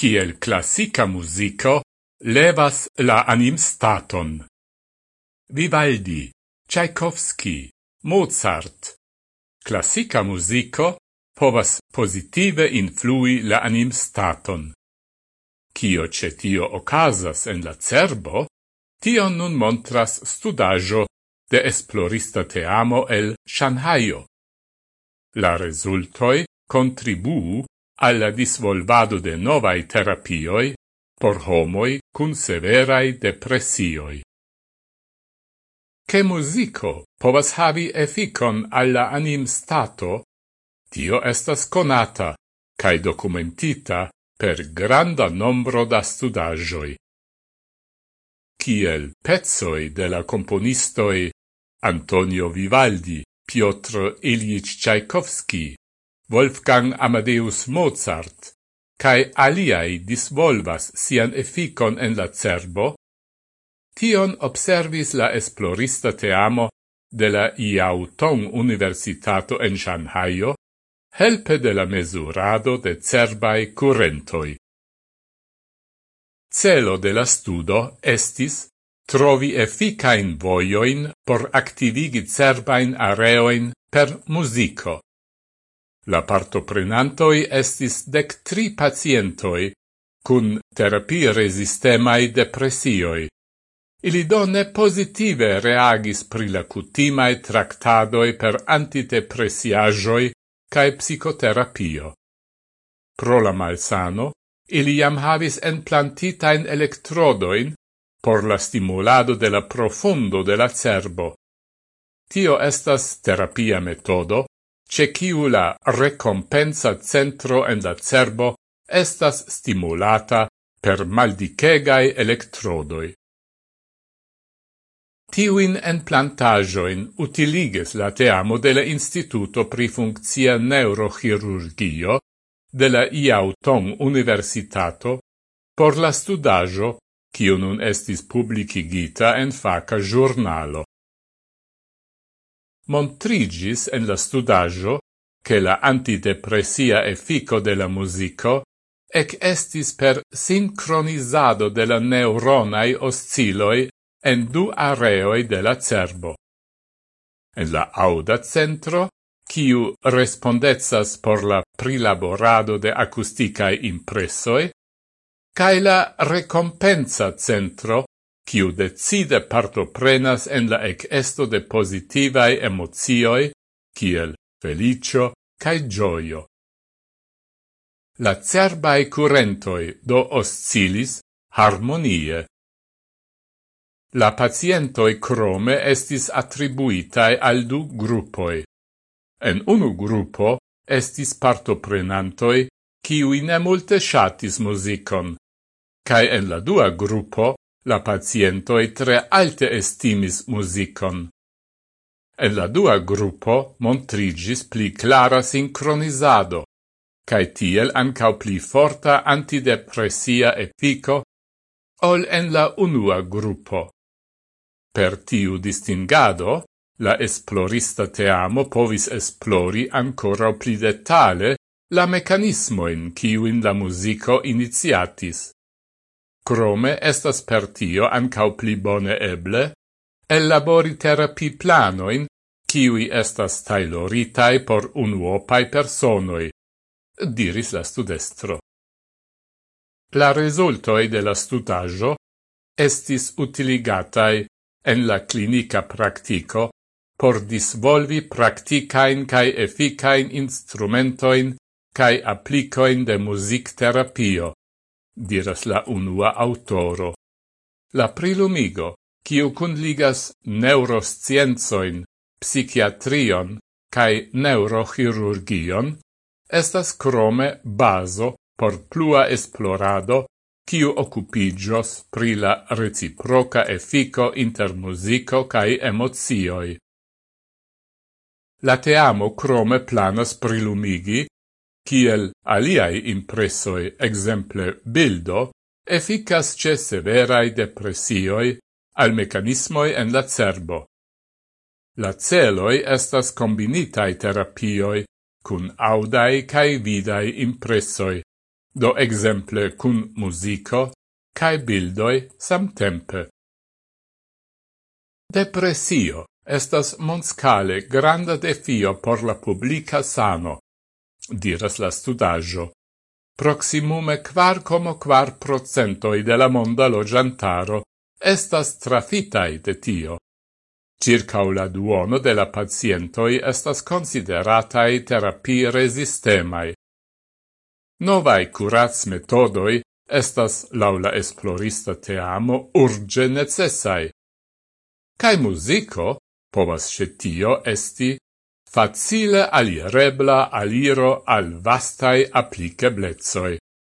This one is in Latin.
kiel classica musico, levas la anim staton. Vivaldi, Tchaikovsky, Mozart. Classica musico povas positive influi la anim staton. Cio cetio ocasas en la cerbo, tion nun montras studajo de esplorista teamo el Shanghai. La resultoi contribuu alla disvolvado de novai terapioi por homoi cun severai depressioi. Che musico povas havi efficon alla anim stato, tio estas conata, cae documentita per granda nombro da studagioi. Ciel pezzoi de la componistoi Antonio Vivaldi, Piotr Ilyich Tchaikovsky, Wolfgang Amadeus Mozart, cae aliai disvolvas sian efficon en la cerbo, tion observis la esplorista teamo de la Iau Tong Universitato en Shanghaio, helpe de la mesurado de cerbai currentoi. Celo de la studo estis trovi efficain voioin por activigi cerbain areoin per musico. La partoprenantoi estis dec tri pacientoi, cun terapie resistemai depressioi. Ili donne positive reagis pri la cutimae tractadoi per antidepressiajoi cae psicoterapio. Pro la malsano, ili jam havis implantitain electrodoin por la stimulado de la profundo de la cerbo. Tio estas terapia metodo, ce ciu la recompensa centro en la cerbo estas stimulata per maldicegai electrodoi. Tiuin en plantajoin utiliges la teamo de la Instituto pri Funccia Neurochirurgio de la IAUTON Universitato por la studajo, kiu nun estis publicigita en faca giornalo montrigis en la studaggio che la antidepressia effico de la musico ec estis per sincronizado de la neuronai osciloi en du areoi de la cerbo. En la auda centro, quiu respondezas por la prilaborado de acusticae impressoi, cae la recompensa centro, quiu decide partoprenas en la ecesto de positivae emozioi, kiel felicio cae gioio. La cerbae curentoi do oscilis harmonie. La pacientoi crome estis attribuitae al du gruppoi. En unu gruppo estis partoprenantoi, quiui ne multe shatis musicon, cae en la dua gruppo La pacientoi tre alte estimis musicon. En la dua gruppo montrigis pli clara sincronizado, cae tiel ancau pli forta antidepressia efico ol en la unua gruppo. Per tiu distingado, la esplorista teamo povis esplori ancora pli detale la mecanismo in ciuin la musico iniziatis. Crome estas per tio ancau pli bone eble, elabori terapi planoin, kiwi estas tailoritai por unuopai personoi, diris la studestro. La resultoi de la studaggio estis utiligatai en la clinica practico por disvolvi practicain cae efficain instrumentoin cae applicoin de music terapio, diras la unua autoro. La prilumigo, kiu kunligas neuroscienzoin, psichiatrion cae neurochirurgion, estas crome baso por plua esplorado kiu occupigios pri la reciproca effico inter musico cae emozioi. La teamo crome planas prilumigi kiel aliai impressoi, exemple bildo, efficas ce severai depressioi al mecanismoi en la cerbo. La celoi estas combinitai terapioi cun audai cae vidai impressoi, do exemple cun musico cae bildoi samtempe. Depressio estas monscale granda defio por la publica sano, diras la studaggio. Proximume quar como quar procentoi de la monda lo giantaro estas trafitai de tio. Circa la duono de la pacientoi estas consideratai terapii resistemai. Novai curats metodoi estas laula esplorista teamo urge necessai. Cai musico povas cetio esti facile alirebla aliro al vastai applicablezoi.